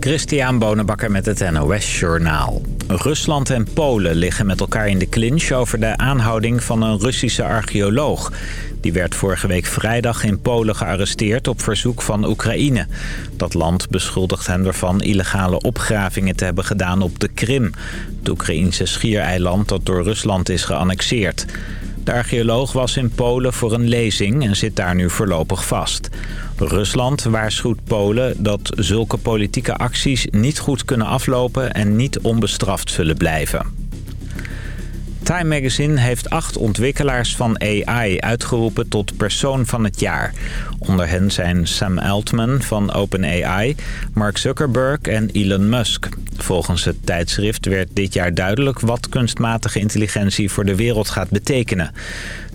Christian Bonenbakker met het NOS Journaal. Rusland en Polen liggen met elkaar in de clinch over de aanhouding van een Russische archeoloog. Die werd vorige week vrijdag in Polen gearresteerd op verzoek van Oekraïne. Dat land beschuldigt hem ervan illegale opgravingen te hebben gedaan op de Krim. Het Oekraïnse schiereiland dat door Rusland is geannexeerd. De archeoloog was in Polen voor een lezing en zit daar nu voorlopig vast. Rusland waarschuwt Polen dat zulke politieke acties niet goed kunnen aflopen en niet onbestraft zullen blijven. Time Magazine heeft acht ontwikkelaars van AI uitgeroepen tot persoon van het jaar. Onder hen zijn Sam Altman van OpenAI, Mark Zuckerberg en Elon Musk. Volgens het tijdschrift werd dit jaar duidelijk wat kunstmatige intelligentie voor de wereld gaat betekenen.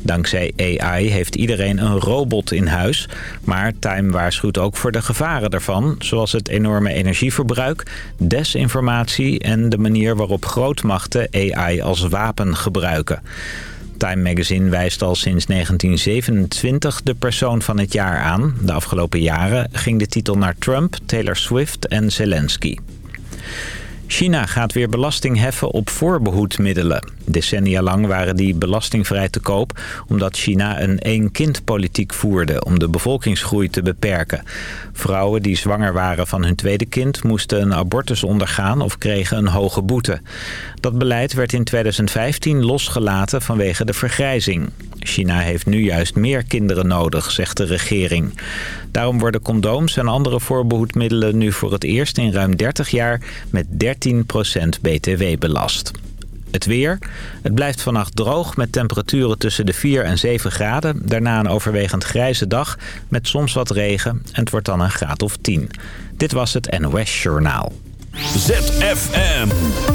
Dankzij AI heeft iedereen een robot in huis. Maar Time waarschuwt ook voor de gevaren daarvan... zoals het enorme energieverbruik, desinformatie... en de manier waarop grootmachten AI als wapen gebruiken. Time Magazine wijst al sinds 1927 de persoon van het jaar aan. De afgelopen jaren ging de titel naar Trump, Taylor Swift en Zelensky. China gaat weer belasting heffen op voorbehoedmiddelen. Decennia lang waren die belastingvrij te koop... omdat China een één-kind-politiek voerde om de bevolkingsgroei te beperken. Vrouwen die zwanger waren van hun tweede kind... moesten een abortus ondergaan of kregen een hoge boete. Dat beleid werd in 2015 losgelaten vanwege de vergrijzing. China heeft nu juist meer kinderen nodig, zegt de regering. Daarom worden condooms en andere voorbehoedmiddelen nu voor het eerst in ruim 30 jaar met 13% btw belast. Het weer. Het blijft vannacht droog met temperaturen tussen de 4 en 7 graden. Daarna een overwegend grijze dag met soms wat regen. En het wordt dan een graad of 10. Dit was het NOS Journaal. ZFM.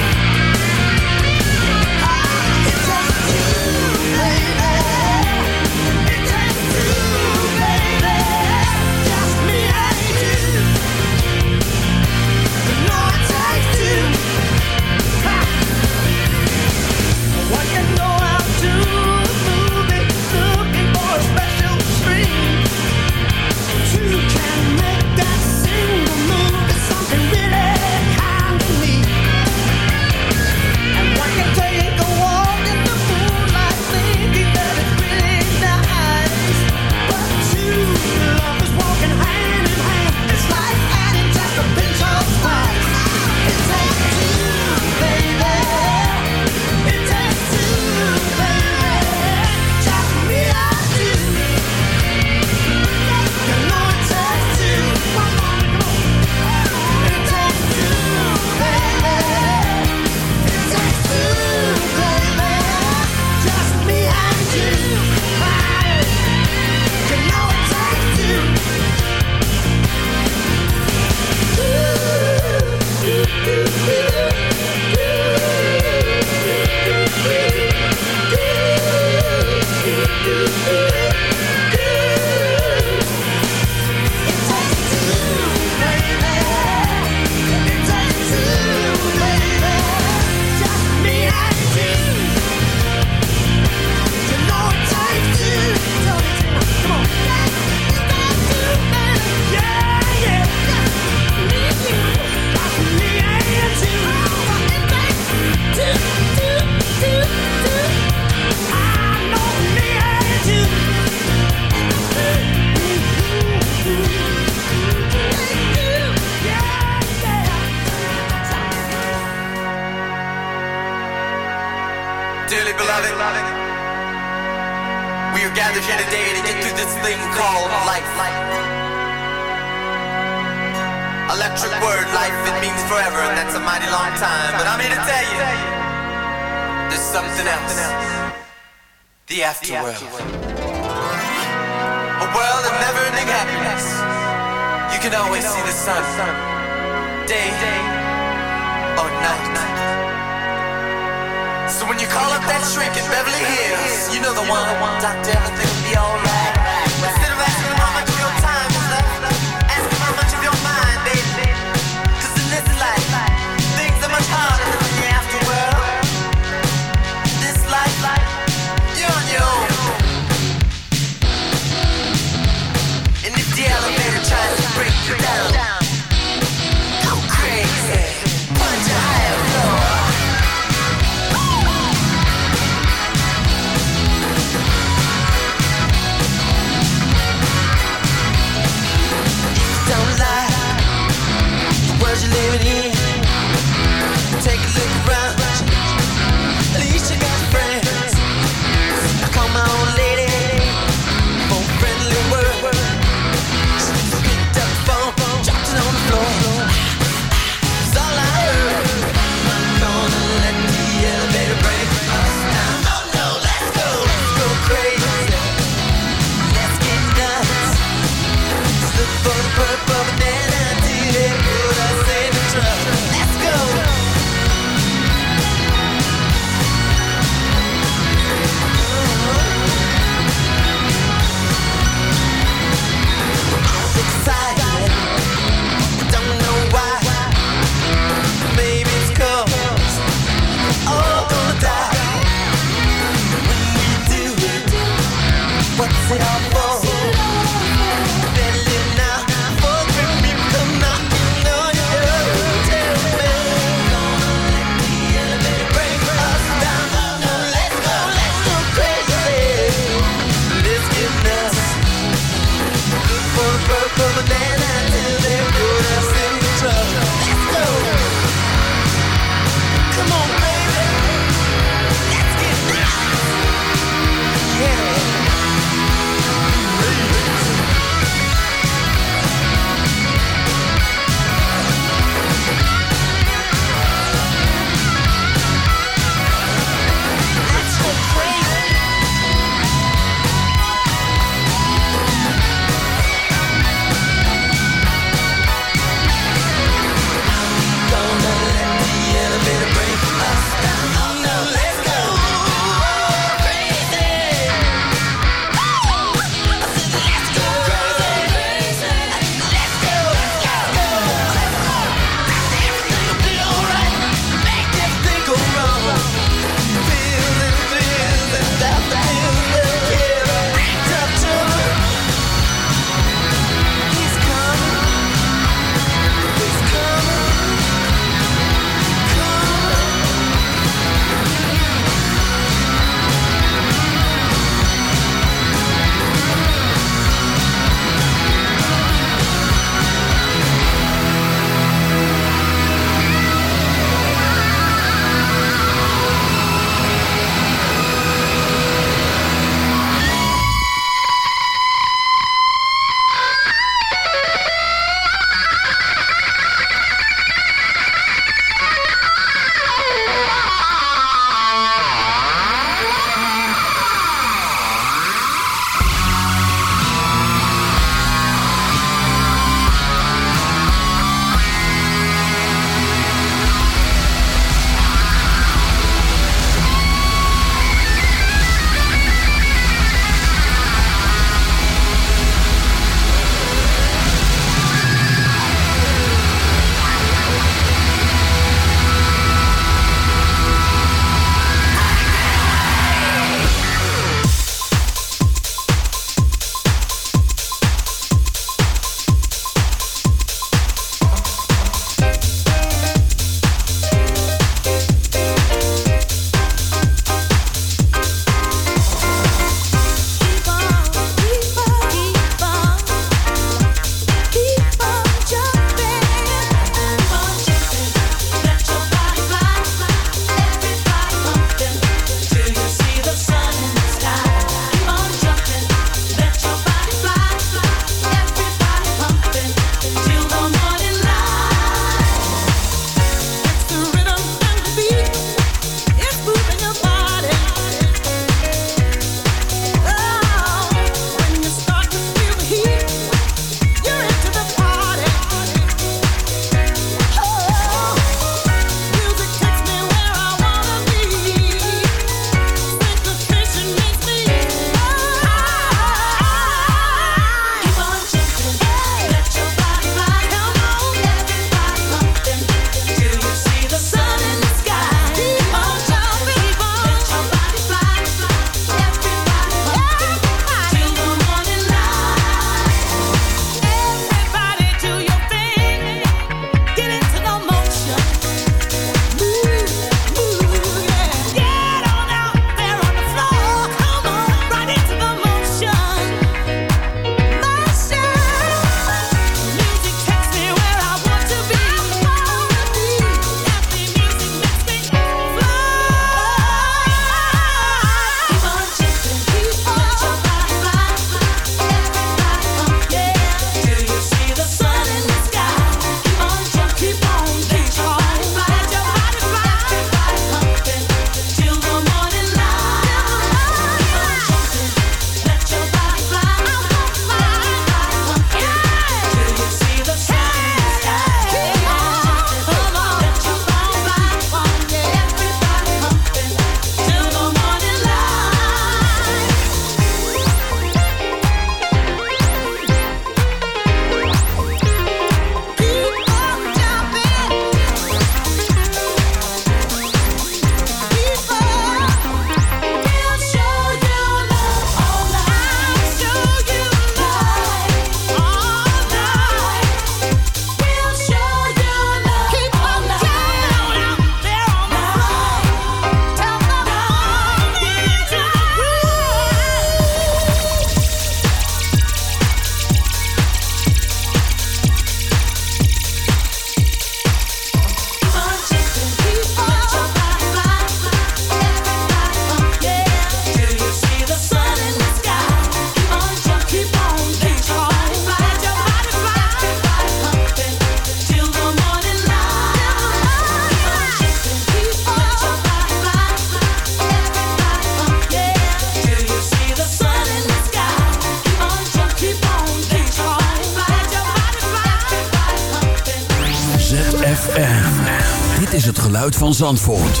van Zandvoort.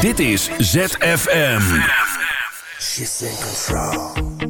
Dit is ZFM. She's in control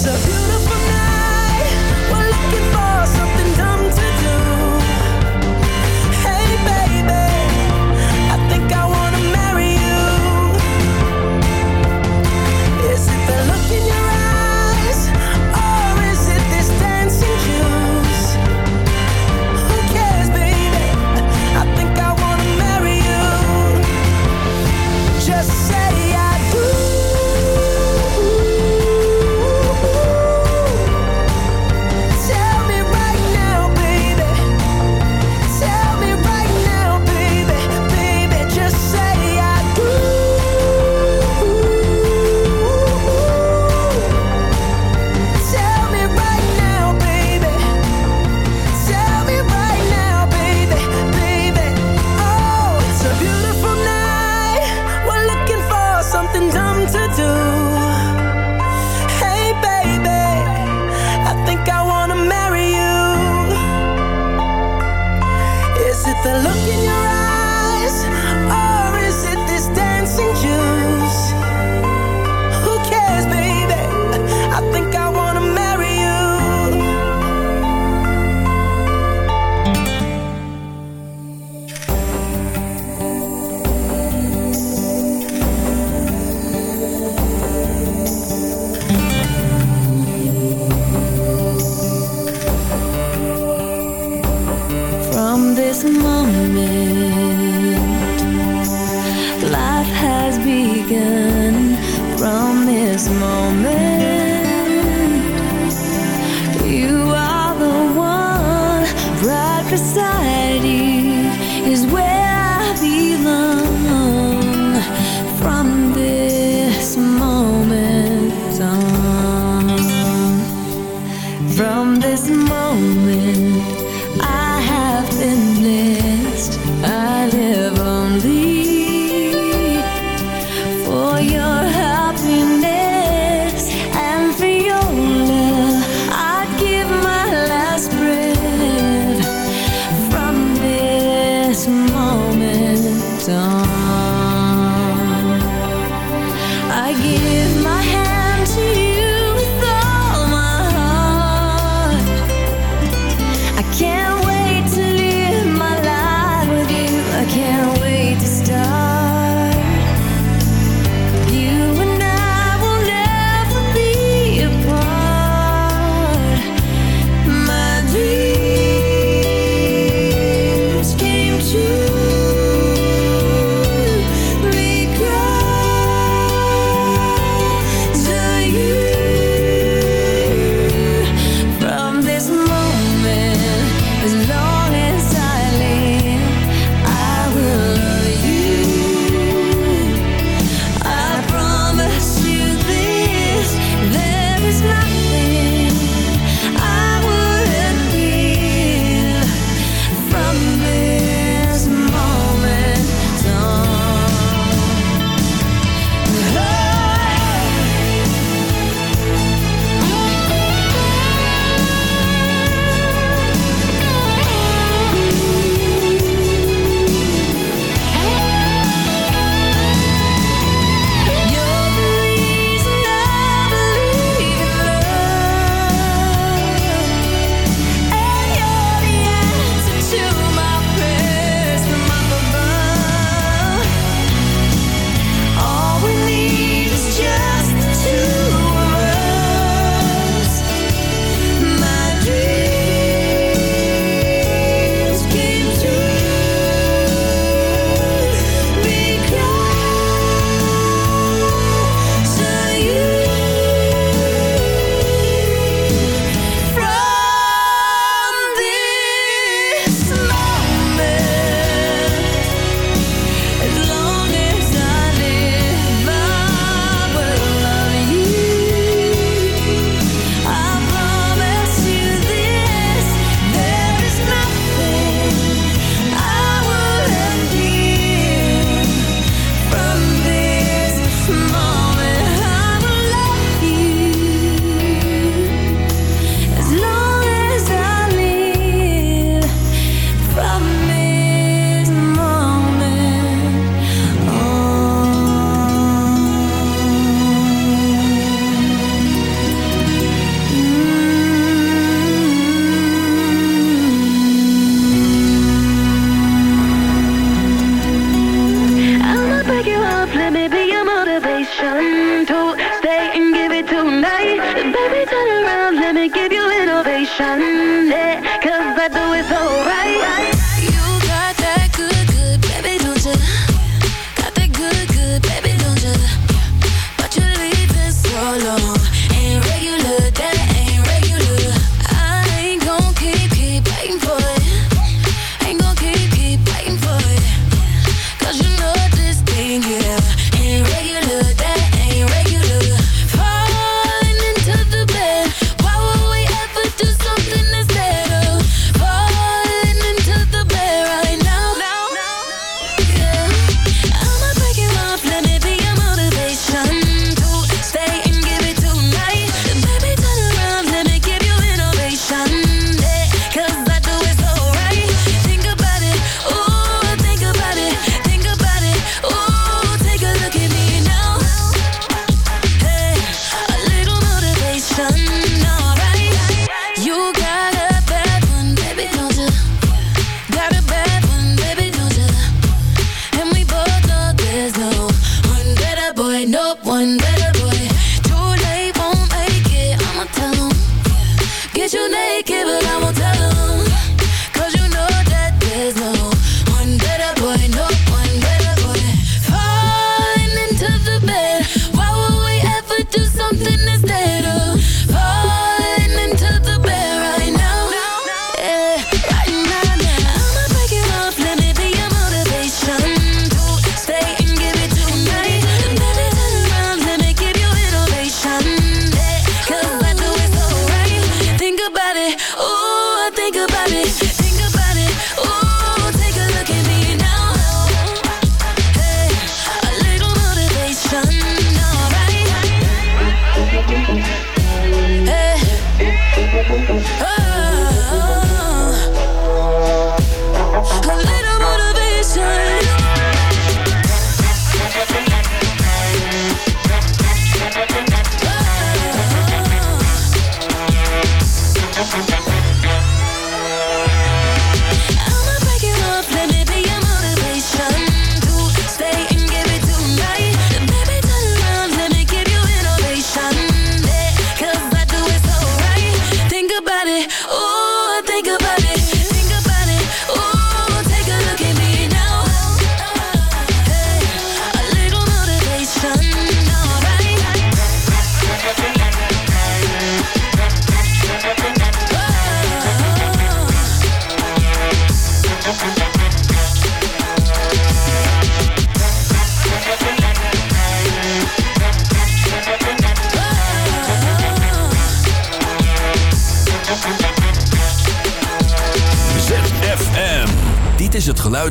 It's a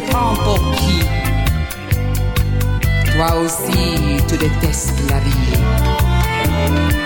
Te prends pour qui Toi aussi, tu détestes la vie.